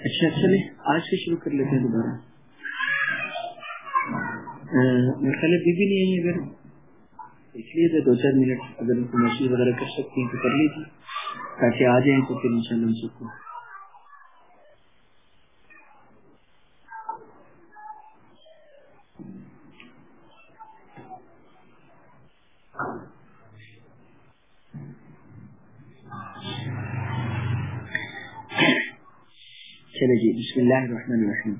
اچھا, اچھا، چلے آج سے شروع کر لیتے ہیں دوبارہ۔ میرے خیال بی نہیں آئی اگر۔ اس لیے دو چار منٹ اگر ان کو وغیرہ کر سکتی ہیں تو کر لیجیے، تاکہ آ جائیں تو پھر ان شاء اللہ سکوں چلے جی بسم اللہ الرحمن الرحیم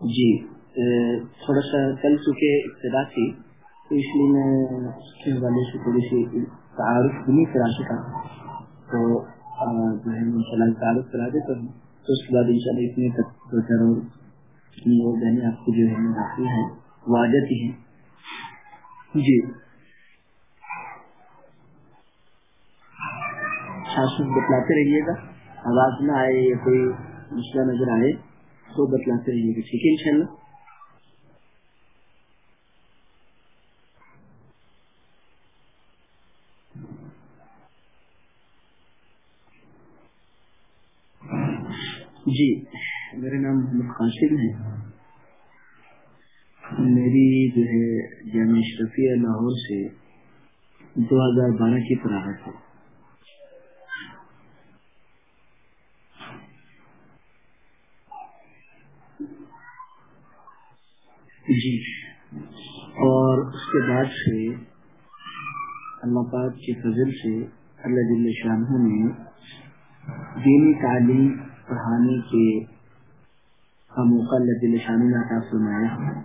جی تھوڑا سا کل چونکہ ابتدا تھی، تو اس لیے میں اس کے حوالے سے تھوڑی سی تعارف بھی نہیں کرا سکا۔ تو جو ہے، ان شاء اللہ تعارف کرا دیتا ہوں تو اس کے بعد ان شاء اللہ اتنے تک دو چار اور اور بہنیں آپ کو جو ہے باقی ہیں وہ آ جاتی ہیں۔ جی۔ بتلاتے رہیے گا۔ آواز نہ آئے یا کوئی مسئلہ نظر آئے، تو بتلاتے رہیے گا ٹھیک ہے ان شاء اللہ جی میرا نام محمد قاسم ہے۔ میری جو ہے جامع اشرفیہ لاہور سے دو ہزار بارہ کی فراہت ہے۔ جی۔ اور اس کے بعد سے اللہ پاک کے فضل سے اللہ دل شاہ نے دینی تعلیم، پڑھانے کے کا موقع اللہ دل شاہ نے عطا فرمایا۔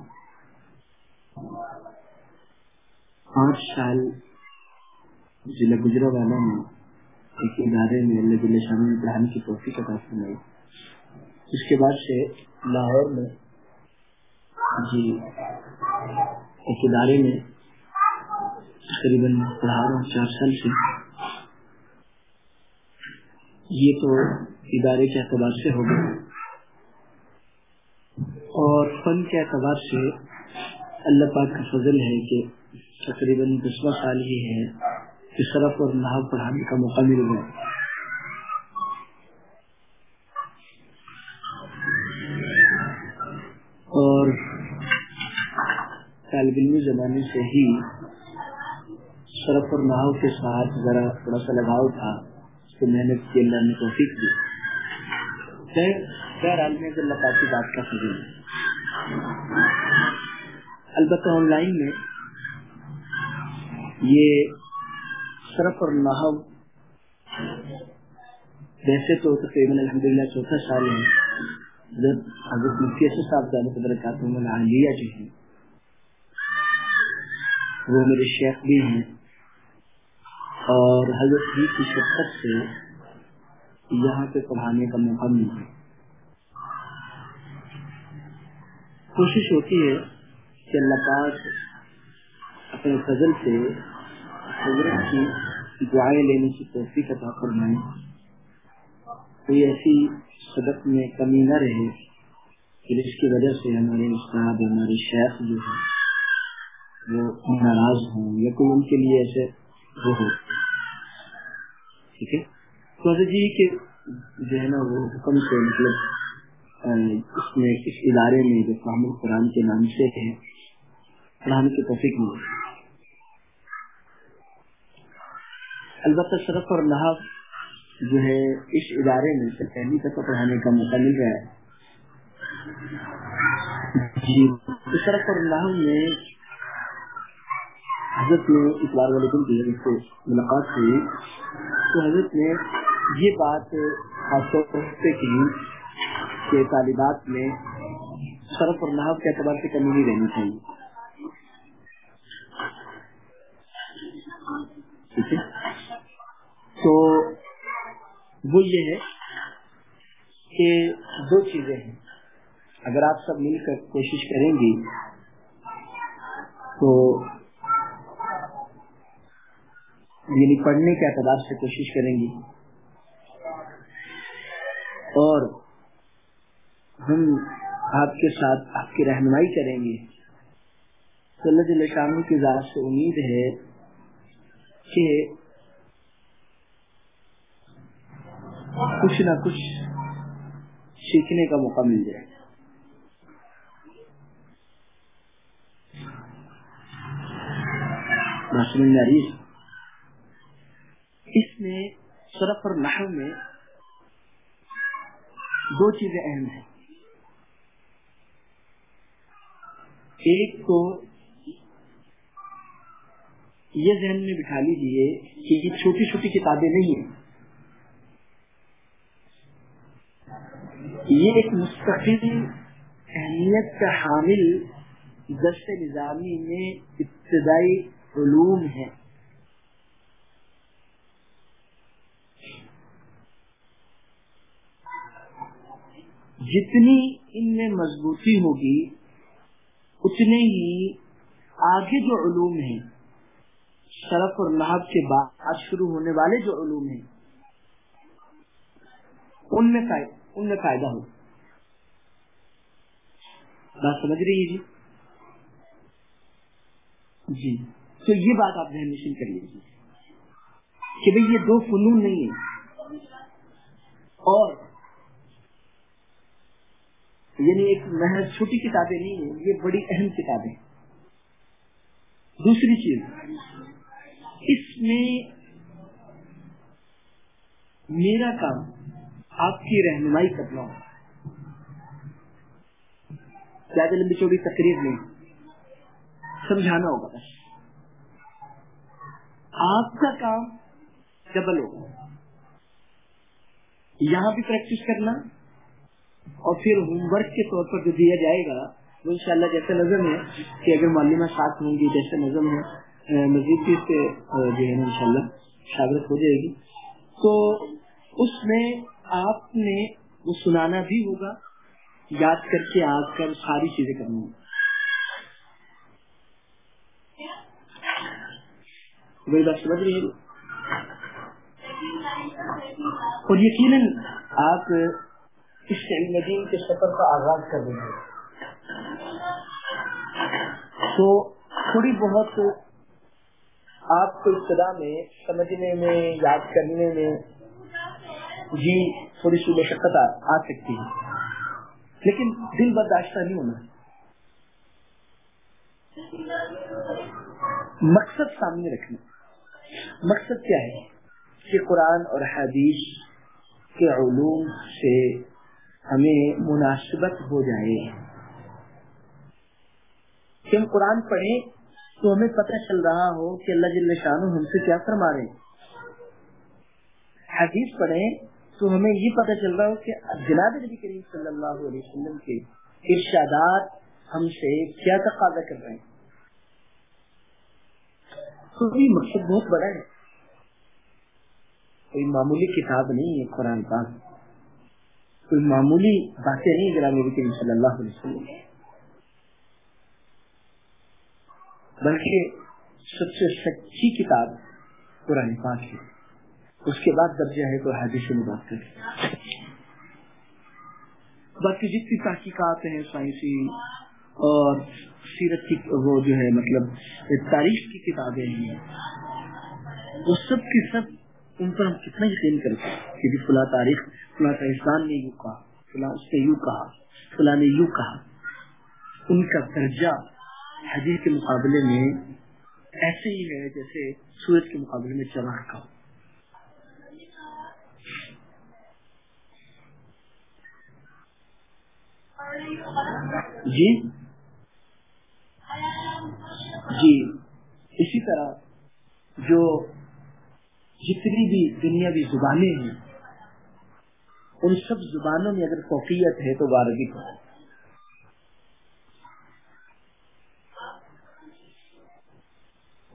پانچ سال ضلع گجرا والا میں ایک ادارے میں اللہ دل شاہ نے پڑھانے کی توفیق عطا فرمائی۔ اس کے بعد سے لاہور میں جی۔ ایک ادارے میں تقریباً پڑھا رہا ہوں چار سال سے۔ یہ تو ادارے کے اعتبار سے ہوگا اور فن کے اعتبار سے اللہ پاک کا فضل ہے کہ تقریباً دسواں سال ہی ہے کہ صرف اور نحو پڑھانے کا موقع مل گیا۔ طالب علمی زمانے سے ہی شرف اور نحو کے ساتھ ذرا تھوڑا سا لگاؤ تھا، اس کو محنت کی اللہ نے توفیق دی۔ بہرحال میں اللہ پاک کی بات کا فضل البتہ آن لائن میں یہ شرف اور نحو ویسے تو تقریباً الحمد للہ چوتھا سال ہے جب حضرت مفتی صاحب جانے کے برکات عالیہ جو ہیں۔ وہ میرے شیخ بھی ہیں۔ اور حضرت جی کی شفقت سے یہاں پہ پڑھانے کا موقع ملا۔ کوشش ہوتی ہے کہ اللہ پاک اپنے فضل سے حضرت کی دعائیں لینے کی توفیق عطا فرمائے۔ کوئی ایسی صدق میں کمی نہ رہے کہ جس کی وجہ سے ہمارے استاد، ہمارے شیخ جو ہے وہ ناراض ہوں، یا کوئی ان کے لیے ایسے وہ ہو ٹھیک ہے؟ تو جی کے جو ہے نا وہ حکم سے مطلب اس میں، اس ادارے میں جو فہم قرآن کے نام سے ہے، پڑھانے کی توفیق ملے البتہ شرف اور لحاظ جو ہے اس ادارے میں سے پہلی دفعہ پڑھانے کا موقع مل رہا ہے۔ جی شرف اور لحاظ میں حضرت نے اقبال والے دن کی حضرت سے ملاقات ہوئی تو حضرت نے یہ بات خاص طور سے کی کہ طالبات میں شرف اور نحب کے اعتبار سے کمی نہیں رہنی چاہیے۔ تو وہ یہ ہے کہ دو چیزیں ہیں۔ اگر آپ سب مل کر کوشش کریں گے تو یعنی پڑھنے کے اعتبار سے کوشش کریں گے۔ اور ہم آپ کے ساتھ آپ کی رہنمائی کریں گے۔ تو اللہ شام کی ذات سے امید ہے کہ کچھ نہ کچھ سیکھنے کا موقع مل جائے۔ اس میں سرف اور نحو میں دو چیزیں اہم ہیں۔ ایک تو یہ ذہن میں بٹھا لیجیے کہ یہ چھوٹی چھوٹی کتابیں نہیں ہیں۔ یہ ایک مستقل اہمیت کا حامل دست نظامی میں ابتدائی علوم ہے جتنی ان میں مضبوطی ہوگی، اتنے ہی آگے جو علوم ہیں، شرف اور لہب کے بعد شروع ہونے والے جو علوم ہیں، ان میں ان میں فائدہ ہو۔ بات سمجھ رہی ہے جی؟ جی۔ تو یہ بات آپ ذہن نشین کر لیجیے کہ بھئی یہ دو فنون نہیں ہے اور یعنی ایک محض چھوٹی کتابیں نہیں ہیں، یہ بڑی اہم کتابیں دوسری چیز، اس میں میرا کام آپ کی رہنمائی کرنا ہو زیادہ لمبی چوڑی تقریر نہیں، سمجھانا ہوگا بس۔ آپ کا کام ڈبل ہوگا۔ یہاں بھی پریکٹس کرنا اور پھر ہوم ورک کے طور پر جو دیا جائے گا، وہ انشاءاللہ جیسے نظم ہے کہ اگر معلومہ ساتھ ہوں گی، جیسے نظم ہے مزید بھی سے جو ہے ان شاء اللہ شاگرد ہو جائے گی۔ تو اس میں آپ نے وہ سنانا بھی ہوگا، یاد کر کے آ کر ساری چیزیں کرنی ہوگی وہی بات سمجھ رہی اور یقیناً آپ اس علم دین کے سفر کا آغاز کر دیں گے۔ تو تھوڑی بہت آپ کو ابتدا میں سمجھنے میں، یاد کرنے میں جی تھوڑی سی مشقت آ سکتی ہے۔ لیکن دل برداشتہ نہیں ہونا۔ مقصد سامنے رکھنا۔ مقصد کیا ہے؟ کہ قرآن اور حدیث کے علوم سے ہمیں مناسبت ہو جائے۔ کہ ہم قرآن پڑھیں تو ہمیں پتہ چل رہا ہو کہ اللہ جل شاہ ہم سے کیا فرما رہے ہیں۔ حدیث پڑھیں تو ہمیں یہ پتہ چل رہا ہو کہ جناب نبی کریم صلی اللہ علیہ وسلم کے ارشادات ہم سے کیا تقاضا کر رہے ہیں۔ تو یہ مقصد بہت بڑا ہے۔ کوئی معمولی کتاب نہیں ہے قرآن پاک۔ کوئی معمولی باتیں نہیں جناب نبی کریم صلی اللہ علیہ وسلم۔ بلکہ سب سے سچی کتاب قرآن پاک ہے۔ اس کے بعد درجہ ہے تو حادث میں بات کریں۔ باقی جتنی تحقیقات ہیں سائنسی اور سیرت کی وہ جو ہے مطلب تاریخ کی کتابیں ہیں، وہ سب کی سب ان پر ہم کتنا یقین کرتے کہ جی فلاں تاریخ، فلاں انسان نے یوں کہا، فلاں اس نے یوں کہا، فلاں نے یوں کہا۔ ان کا درجہ حدیث کے مقابلے میں ایسے ہی ہے جیسے سورج کے مقابلے میں چلا کا جی؟ جی۔ اسی طرح جو جتنی بھی دنیاوی زبانیں ہیں، ان سب زبانوں میں اگر فوقیت ہے تو وارگی کو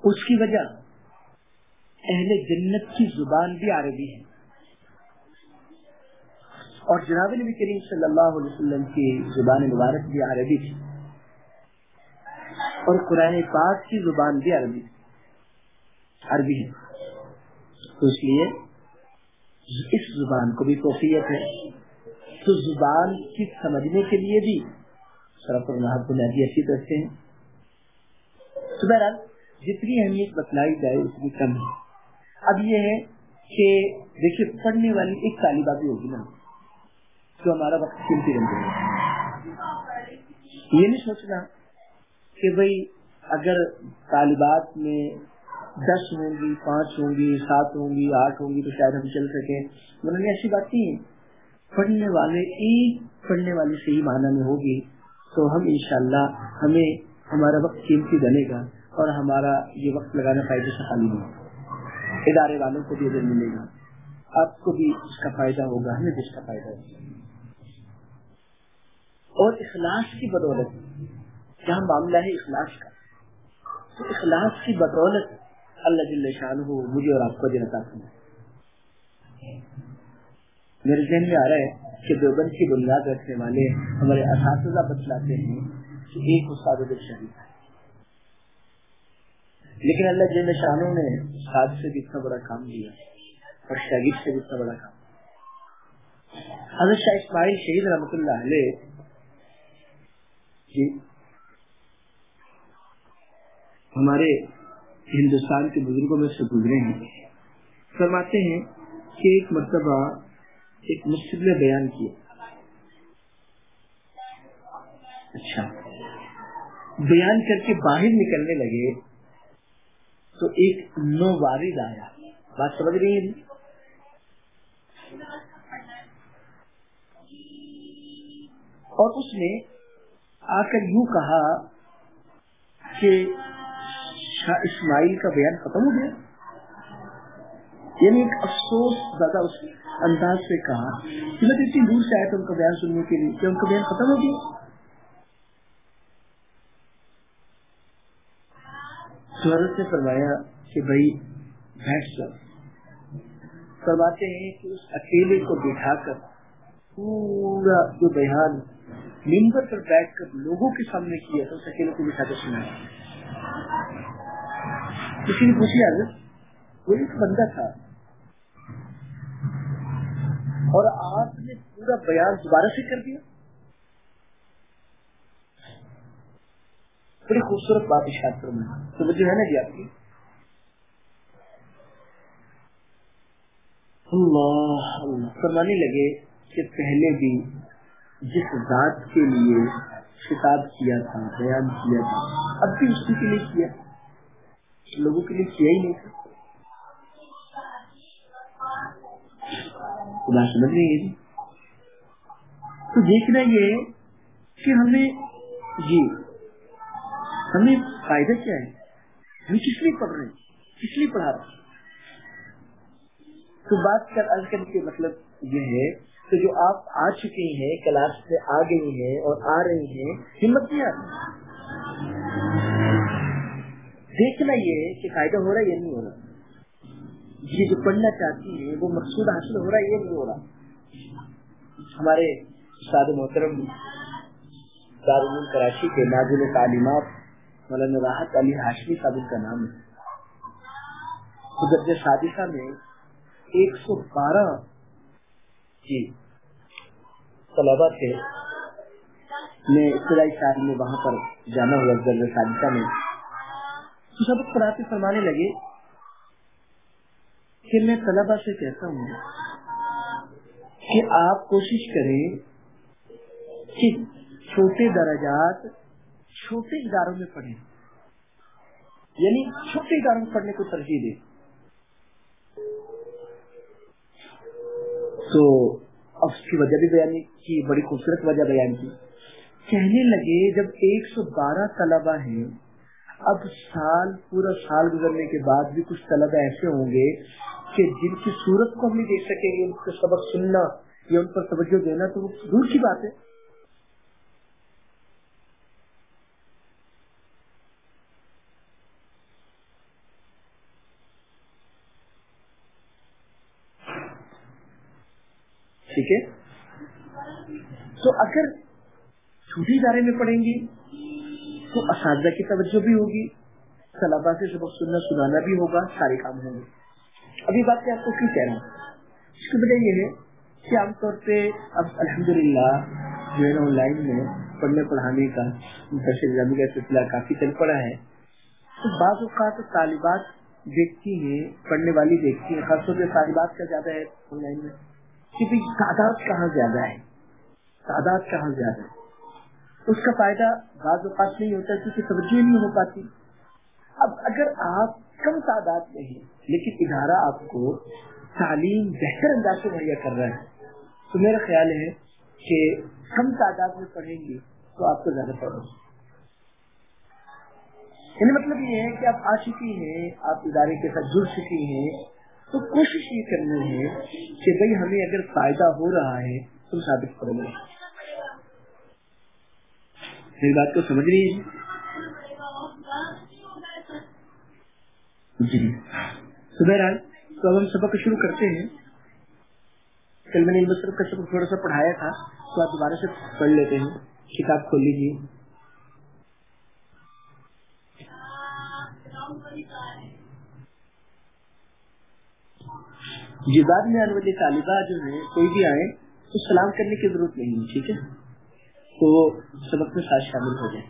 اس کی وجہ اہل جنت کی زبان بھی عربی ہے۔ اور جناب نبی کریم صلی اللہ علیہ وسلم کی زبان مبارک بھی عربی تھی۔ اور قرآن پاک کی زبان بھی عربی عربی ہے۔ تو اس لیے اس زبان کو بھی توفیت ہے۔ تو زبان کی سمجھنے کے لیے بھی سرف اللہ بنیادی حیثیت رکھتے ہیں۔ تو بہرحال جتنی اہمیت بتلائی جائے اتنی کم ہے۔ اب یہ ہے کہ دیکھیے پڑھنے والی ایک طالبہ بھی ہوگی نا تو ہمارا وقت قیمتی بن یہ نہیں سوچنا کہ بھائی اگر طالبات میں دس ہوں گی، پانچ ہوں گی، سات ہوں گی، آٹھ ہوں گی تو شاید ہم چل سکے انہوں نے ایسی بات نہیں ہے۔ پڑھنے والے ایک پڑھنے والے سے ہی معنی میں ہوگی تو ہم انشاءاللہ ہمیں ہمارا وقت قیمتی بنے گا اور ہمارا یہ وقت لگانا فائدے سے خالی نہیں ادارے والوں کو بھی ادھر ملے گا۔ آپ کو بھی اس کا فائدہ ہوگا، ہمیں بھی اس کا فائدہ ہوگا۔ اور اخلاص کی بدولت کیا معاملہ ہے اخلاص کا، تو اخلاص کی بدولت اللہ جل شان ہو مجھے اور آپ کو جنتا سنا میرے ذہن میں آ رہا ہے کہ دیوبند کی بنیاد رکھنے والے ہمارے اساتذہ بتلاتے ہیں کہ ایک استاد شریف ہے۔ لیکن اللہ جل شانوں نے استاد سے بھی اتنا بڑا کام دیا اور شاگرد سے بھی اتنا بڑا کام حضرت شاہ اسماعیل شہید رحمت اللہ علیہ جی ہمارے ہندوستان کے بزرگوں میں سے گزرے ہیں، فرماتے ہیں کہ ایک مرتبہ ایک مسجد میں بیان کیا۔ اچھا۔ بیان کر کے باہر نکلنے لگے تو ایک نو وارد آیا۔ بات سمجھ رہی ہے اور اس نے آ کر یوں کہا کہ شاہ اسماعیل کا بیان ختم ہو گیا۔ یعنی ایک افسوس زیادہ اس انداز سے کہا کہ میں اتنی دور سے آیا تھا ان کا بیان سننے کے لیے کہ ان کا بیان ختم ہو گیا۔ حضرت نے فرمایا کہ بھائی بیٹھ جاؤ۔ فرماتے ہیں کہ اس اکیلے کو بٹھا کر پورا جو بیان ممبر پر بیٹھ کر لوگوں کے سامنے کیا تو اس اکیلے کو بٹھا کر سنایا۔ کسی نے پوچھی حضرت وہ ایک بندہ تھا؟ اور آپ نے پورا بیان دوبارہ سے کر دیا؟ بڑی خوبصورت بات اشار کرنا تو مجھے ہے نا جی آپ کی؟ اللہ اللہ۔ فرمانے لگے کہ پہلے بھی جس ذات کے لیے خطاب کیا تھا، بیان کیا تھا، اب بھی اسی کے لیے کیا؟ لوگوں کے لیے کیا ہی نہیں تھا۔ خدا سمجھ رہی ہے جی؟ تو دیکھنا یہ کہ ہمیں جی۔ ہمیں فائدہ کیا ہے؟ ہم کس لیے پڑھ رہے ہیں؟ کس لیے پڑھا رہے ہیں؟ تو بات کر الکن کے مطلب یہ ہے کہ جو آپ آ چکے ہیں، کلاس سے آ گئی ہیں اور آ رہی ہیں، ہمت نہیں آ رہی۔ دیکھنا یہ کہ فائدہ ہو رہا ہے یا نہیں ہو رہا یہ جو پڑھنا چاہتی ہے وہ مقصود حاصل ہو رہا ہے یہ نہیں ہو رہا ہمارے استاد محترم دارالعلوم کراچی کے نازل تعلیمات مولانا راحت علی ہاشمی صاحب کا نام ہے۔ قدرت سادشہ میں ایک سو بارہ جی طلبا تھے۔ میں ابتدائی سال میں وہاں پر جانا ہوا درد سادشہ میں تو سب پڑھاتے فرمانے لگے کہ میں طلبا سے کہتا ہوں کہ آپ کوشش کریں کہ چھوٹے درجات چھوٹے اداروں میں پڑھیں۔ یعنی چھوٹے اداروں میں پڑھنے کو ترجیح دیں۔ تو اب اس کی وجہ بھی بیان کی، بڑی خوبصورت وجہ بیان کی۔ کہنے لگے جب ایک سو بارہ طلبا ہیں اب سال، پورا سال گزرنے کے بعد بھی کچھ طلبا ایسے ہوں گے کہ جن کی صورت کو ہم نہیں دیکھ سکیں گے، ان کو سبق سننا یا ان پر توجہ دینا، تو وہ دور کی بات ہے۔ ٹھیک ہے؟ تو اگر چھوٹی ادارے میں پڑھیں گی تو اساتذہ کی توجہ بھی ہوگی طلبا سے سبق سننا سنانا بھی ہوگا، سارے کام ہوں گے۔ ابھی بات آپ کو کیوں کہہ رہا ہوں اس کی وجہ یہ ہے کہ عام طور پہ اب الحمد للہ جو ہے نا آن لائن میں پڑھنے پڑھانے کا کا سلسلہ کافی چل پڑا ہے۔ تو بعض اوقات طالبات دیکھتی ہیں، پڑھنے والی دیکھتی ہیں، خاص طور سے تعلیمات کا زیادہ ہے آن لائن میں۔ کہ تعداد کہاں زیادہ ہے؟ تعداد کہاں زیادہ ہے؟ اس کا فائدہ بعض اوقات نہیں ہوتا کیونکہ توجہ نہیں ہو پاتی۔ اب اگر آپ کم تعداد میں ہیں، لیکن ادارہ آپ کو تعلیم بہتر انداز سے مہیا کر رہا ہے، تو میرا خیال ہے کہ کم تعداد میں پڑھیں گے تو آپ کو زیادہ پڑھو یعنی مطلب یہ ہے کہ آپ آ چکی ہیں، آپ ادارے کے ساتھ جڑ چکی ہیں، تو کوشش یہ کرنی ہے کہ بھائی ہمیں اگر فائدہ ہو رہا ہے تو ثابت کرو۔ گے میری بات کو سمجھ رہی ہے جی۔ تو بہرحال، تو اب ہم سبق شروع کرتے ہیں۔ کل میں نے کا سبق تھوڑا سا پڑھایا تھا، تو آپ دوبارہ سے پڑھ لیتے ہیں۔ کتاب کھول لیجیے جی بعد میں آنے والی طالبہ جو ہے کوئی بھی آئے تو سلام کرنے کی ضرورت نہیں ہے، ٹھیک ہے؟ تو سبق میں ساتھ شامل ہو جائے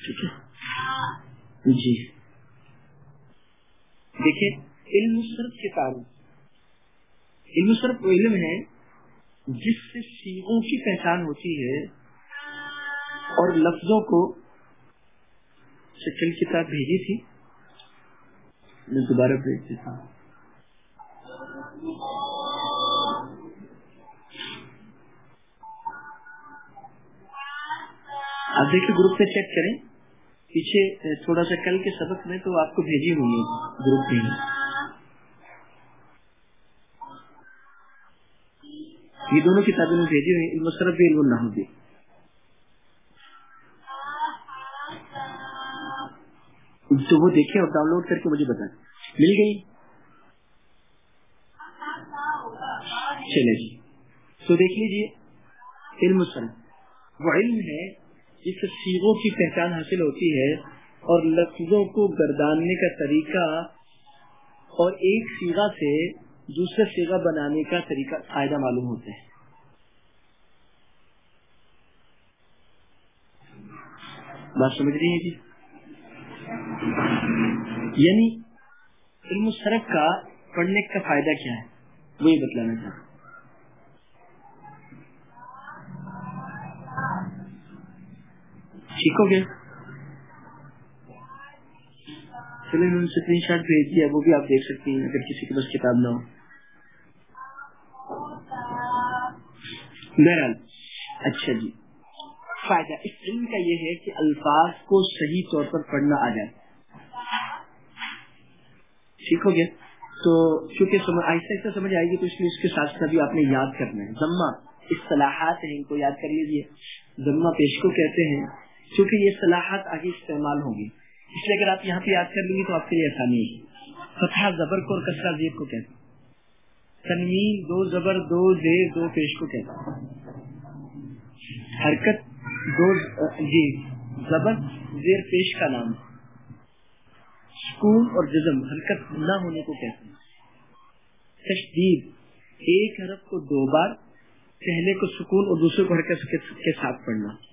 ٹھیک ہے۔ جی۔ دیکھیے علم صرف کے تعلق علم صرف علم ہے جس سے سیغوں کی پہچان ہوتی ہے اور لفظوں کو شکل کتاب بھیجی تھی۔ میں دوبارہ بھیج دیتا ہوں۔ آپ دیکھیے گروپ پہ چیک کریں۔ پیچھے تھوڑا سا کل کے سبق میں تو آپ کو بھیجی ہوئی ہے گروپ میں۔ یہ دونوں کتابیں بھیجی ہوئی علم بھی علم نہ ہوگی تو وہ دیکھیں اور ڈاؤن لوڈ کر کے مجھے بتائیں۔ مل گئی؟ چلے جی۔ تو دیکھ لیجیے علم سن وہ علم ہے جس سے سیغوں کی پہچان حاصل ہوتی ہے اور لفظوں کو گرداننے کا طریقہ اور ایک سیگا سے دوسرے سیگا بنانے کا طریقہ فائدہ معلوم ہوتا ہے بات سمجھ رہی ہے جی؟ یعنی علم سرک کا پڑھنے کا فائدہ کیا ہے؟ وہی بتلانا چاہتا ٹھیک ہو گیا؟ چلے میں اسکرین شاٹ بھیج دیا وہ بھی آپ دیکھ سکتی ہیں، اگر کسی کے پاس کتاب نہ ہو۔ بہرحال اچھا جی۔ فائدہ اس علم کا یہ ہے کہ الفاظ کو صحیح طور پر پڑھنا آ جائے۔ ٹھیک ہو گیا؟ تو چونکہ آہستہ آہستہ سمجھ آئے گی، تو اس لیے اس کے ساتھ ساتھ آپ نے یاد کرنا ہے۔ ضمہ، اصطلاحات ہیں، ان کو یاد کر لیجیے ضمہ پیش کو کہتے ہیں کیونکہ یہ صلاحات آگے استعمال ہوگی اس لیے اگر آپ یہاں پہ یاد کر لیں گے تو آپ کے لیے آسانی ہے۔ فتح زبر کو اور کسرا زیب کو کہتے ہیں۔ تنوین دو زبر، دو زیر دو پیش کو کہتے ہیں۔ حرکت دو جی زبر، زیر پیش کا نام۔ سکون اور جزم، حرکت نہ ہونے کو کہتے ہیں۔ تشدید، ایک حرف کو دو بار، پہلے کو سکون اور دوسرے کو حرکت کے ساتھ پڑھنا۔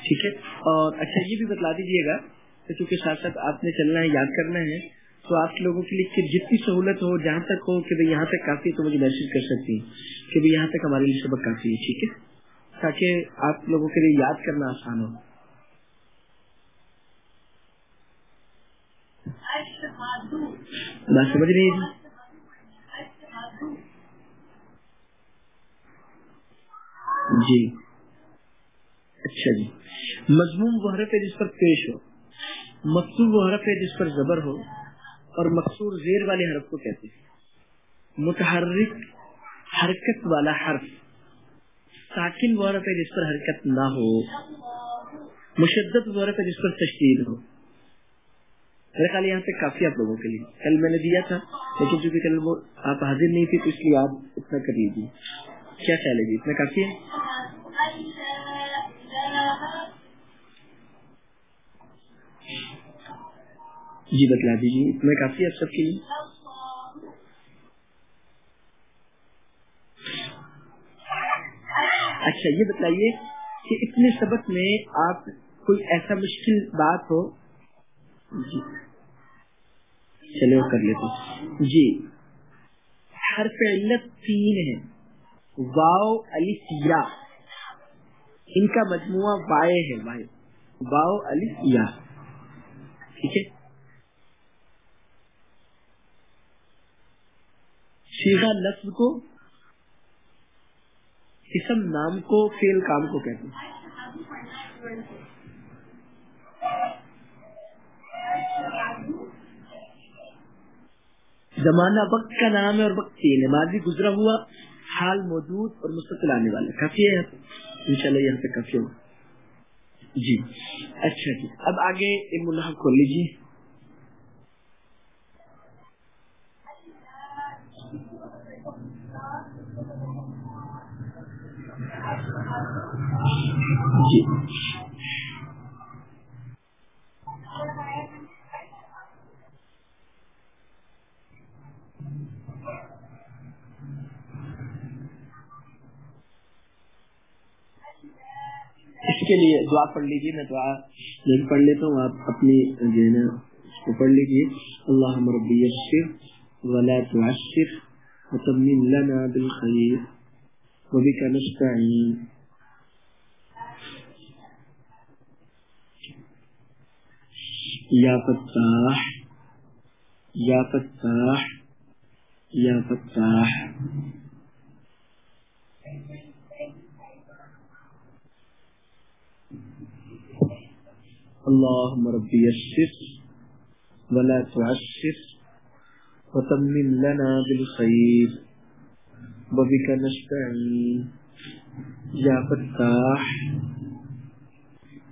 ٹھیک ہے؟ اور اچھا یہ بھی بتلا دیجیے گا کیونکہ ساتھ ساتھ آپ نے چلنا ہے، یاد کرنا ہے، تو آپ لوگوں کے لیے جتنی سہولت ہو، جہاں تک ہو کہ یہاں تک کافی تو مجھے میسج کر سکتی ہیں کہ یہاں تک ہمارے لیے سبق کافی ہے، ٹھیک ہے؟ تاکہ آپ لوگوں کے لیے یاد کرنا آسان ہو۔ بات سمجھ رہی ہے جی؟, جی۔ اچھا جی۔ مضمون وہ حرف ہے جس پر پیش ہو، مقصور وہ حرف ہے جس پر زبر ہو، اور مقصور زیر والے حرف کو کہتے ہیں۔ متحرک حرکت والا حرف، ساکن وہ حرف ہے جس پر حرکت نہ ہو مشدت وہ حرف ہے جس پر تشدید ہو۔ میرے خیال یہاں پہ کافی آپ لوگوں کے لیے۔ کل میں نے دیا تھا، لیکن چونکہ کل وہ آپ حاضر نہیں تھی تو اس لیے آپ اتنا کر لیجیے کیا خیال ہے جی؟ اتنا کافی ہے؟ جی بتلا دیجیے اتنا کافی ہے آپ سب کے لیے۔ اچھا یہ بتلائیے کہ اتنے سبق میں آپ کوئی ایسا مشکل بات ہو؟ جی۔ چلے وہ کر لیتے جی۔ حرف علت تین ہے۔ واؤ الف یا۔ ان کا مجموعہ وائے ہے، وائے۔ واؤ الف یا۔ ٹھیک ہے؟ سیدھا لفظ کو، اسم، نام کو فیل کام کو کہتے ہیں۔ زمانہ وقت کا نام ہے اور وقت تین یعنی ہے ماضی گزرا ہوا، حال موجود اور مستقل آنے والے کافی ہے ان شاء اللہ یہاں پہ کافی ہوگا۔ جی۔ اچھا جی۔ اب آگے علم اللہ کھول لیجیے جی۔ اس کے لیے دعا پڑھ لیجیے میں دعا نہیں پڑھ لیتا ہوں، آپ اپنی جو ہے نا، اس کو پڑھ لیجیے اللہ مربی یشر ولا تعشر وتمم لنا بالخير وبك نستعين یا فتاح یا فتاح یا فتاح. اللهم رب يسر ولا تعسر وتمم لنا بالخير وبك نستعين. يا فتاح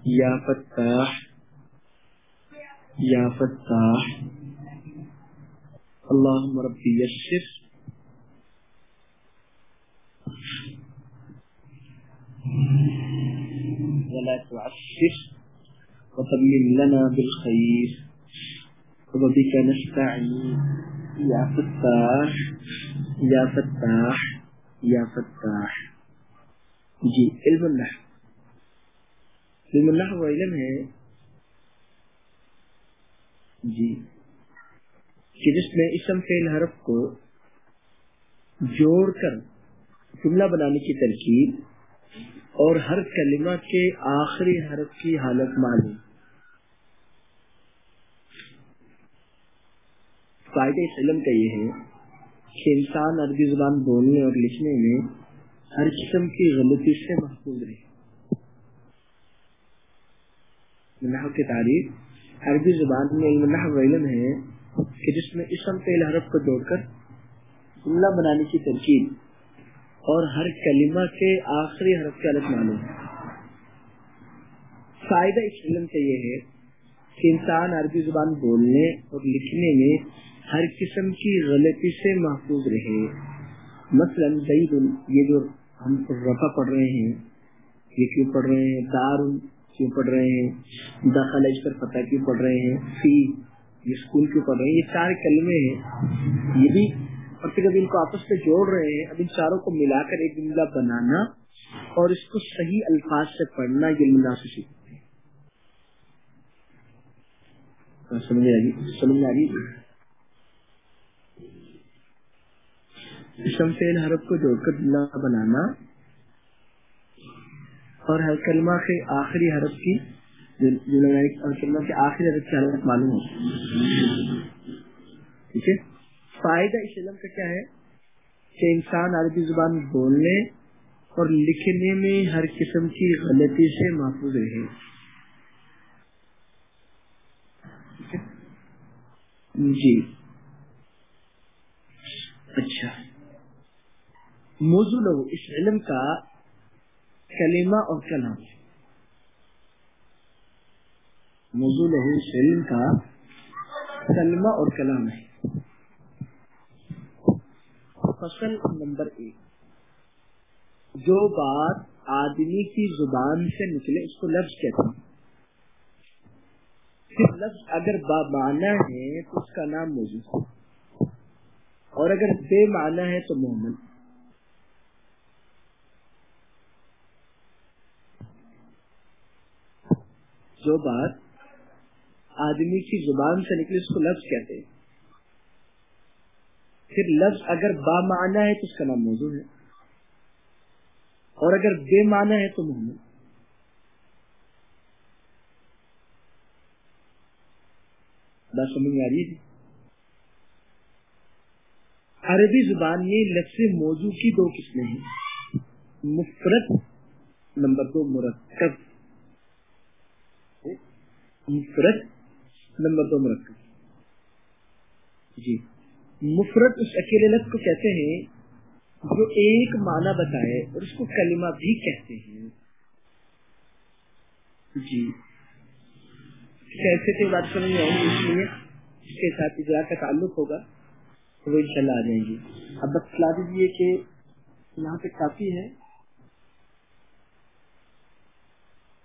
يا فتاح. يا فتاح. اللهم رب يسر. ولا تعسر. وتمم لنا بالخير. وبك نستعين. يا فتاح. يا فتاح. يا فتاح. جی علم اللہ علم اللہ وہ علم ہے جی کہ جس میں اسم فیل حرف کو جوڑ کر جملہ بنانے کی ترکیب اور ہر کلمہ کے آخری حرف کی حالت معلوم فائدہ اس علم کا یہ ہے کہ انسان عربی زبان بولنے اور لکھنے میں ہر قسم کی غلطی سے محفوظ رہے۔ نحو کی تعریف عربی زبان میں علم نحو علم ہے کہ جس میں اسم پہ حرف کو جوڑ کر جملہ بنانے کی ترکیب اور ہر کلمہ کے آخری حرف کی حالت معلوم ہے فائدہ اس علم کا یہ ہے کہ انسان عربی زبان بولنے اور لکھنے میں ہر قسم کی غلطی سے محفوظ رہے۔ مثلا زید، یہ جو ہم رفع پڑھ رہے ہیں، یہ کیوں پڑھ رہے ہیں؟ دار کیوں پڑھ رہے ہیں، داخلہ اس پر پتہ کیوں پڑھ رہے ہیں، فی یہ اسکول کیوں پڑھ رہے ہیں؟ یہ چار کلمے ہیں۔ یہ بھی اور پھر اب ان کو آپس میں جوڑ رہے ہیں، اب ان چاروں کو ملا کر ایک جملہ بنانا اور اس کو صحیح الفاظ سے پڑھنا یہ ملا سے سمجھ آ رہی سمجھ آ رہی اسم حرف کو جوڑ کر جملہ بنانا۔ اور ہر کلمہ کے آخری حرف کی کلمہ کے آخری حرف کی حالت معلوم ہو۔ ٹھیک ہے؟ فائدہ اس علم کا کیا ہے کہ انسان عربی زبان بولنے اور لکھنے میں ہر قسم کی غلطی سے محفوظ رہے۔ جی۔ اچھا۔ موضوع لو، اس علم کا کلمہ اور کلام۔ موضوع لہو اس کا کلمہ اور کلام ہے۔ فصل نمبر ایک۔ جو بات آدمی کی زبان سے نکلے، اس کو لفظ کہتے ہیں۔ پھر لفظ اگر با ہے تو اس کا نام موضوع اور اگر بے معنی ہے تو محمد جو بات آدمی کی زبان سے نکلی اس کو لفظ کہتے ہیں۔ پھر لفظ اگر با معنی ہے تو اس کا نام موضوع ہے۔ اور اگر بے معنی ہے تو محمد بات سمجھ میں آ رہی ہے؟ عربی زبان میں لفظ موضوع کی دو قسمیں ہیں۔ مفرت نمبر دو، مرکب۔ مفرت نمبر دو مرکب۔ جی۔ مفرت اس اکیلے لفظ کو کہتے ہیں جو ایک معنی بتائے اور اس کو کلمہ بھی کہتے ہیں۔ جی۔ کیسے تھے بات سمجھ آئیں گے اس لیے اس کے ساتھ اجرا کا تعلق ہوگا، تو وہ انشاءاللہ آ جائیں گے۔ اب بس سلا دیجیے کہ یہاں پہ کافی ہے۔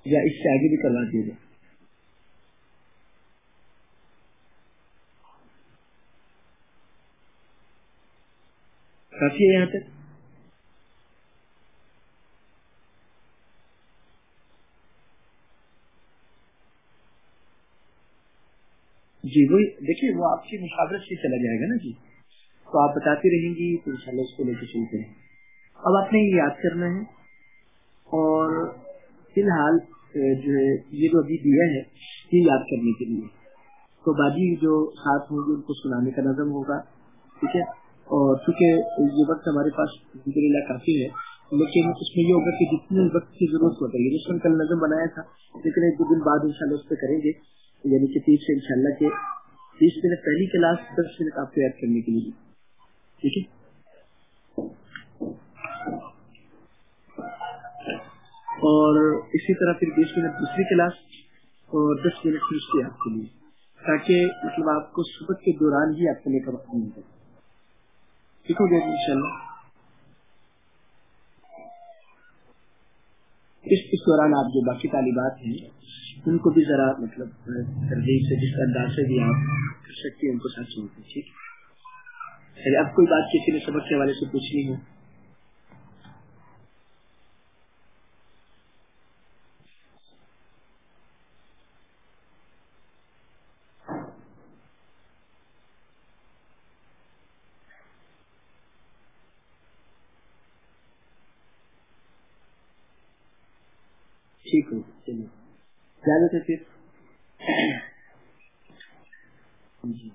یا اس سے آگے بھی کروا دیے کافی ہے یہاں تک۔ جی وہی دیکھیے، وہ آپ کی مشاورت سے چلا جائے گا نا جی۔ تو آپ بتاتی رہیں گی تو انشاءاللہ اس کو لے کے چلتے ہیں۔ اب آپ نے یہ یاد کرنا ہے۔ اور فی الحال جو ہے، یہ جو ابھی دیا ہے، یہ یاد کرنے کے لیے۔ تو باجی جو ساتھ ہوں گے، ان کو سنانے کا نظم ہوگا۔ ٹھیک ہے؟ اور چونکہ یہ وقت ہمارے پاس اللہ کافی ہے، لیکن اس میں یہ ہوگا کہ جتنی وقت کی ضرورت ہو گئی جس میں کل نظم بنایا تھا، لیکن ایک دو دن بعد انشاءاللہ اس پہ کریں گے یعنی کہ تیس سے انشاءاللہ کے تیس منٹ پہلی کلاس دس منٹ آپ کو یاد کرنے کے لیے۔ ٹھیک ہے؟ اور اسی طرح پھر بیس منٹ دوسری کلاس اور دس منٹ پھر اس کی آپ کے لیے، تاکہ مطلب آپ کو صبح کے دوران ہی آپ کرنے کا وقت مل جائے۔ ٹھیک ہو گیا ان اللہ اس اس دوران آپ جو باقی طالبات ہیں ان کو بھی ذرا مطلب ترجیح سے جس انداز سے بھی آپ کر سکتے ہیں ان کو ساتھ سنتے ٹھیک ہے اب کوئی بات کسی نے سبق کے حوالے سے پوچھنی ہے زیادہ پھر جی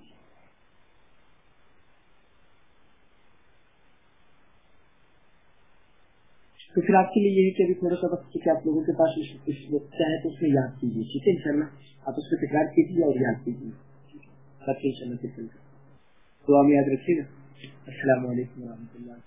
تو پھر آپ کے لیے یہی کہ ابھی تھوڑا سا وقت کہ آپ لوگوں کے پاس کچھ وقت چاہے تو اس میں یاد کیجیے ٹھیک ہے؟ ان شاء اللہ آپ اس پہ تکرار کیجیے اور یاد کیجیے سب کے ان شاء اللہ پھر دعا میں یاد رکھیے گا السلام علیکم و رحمۃ اللہ۔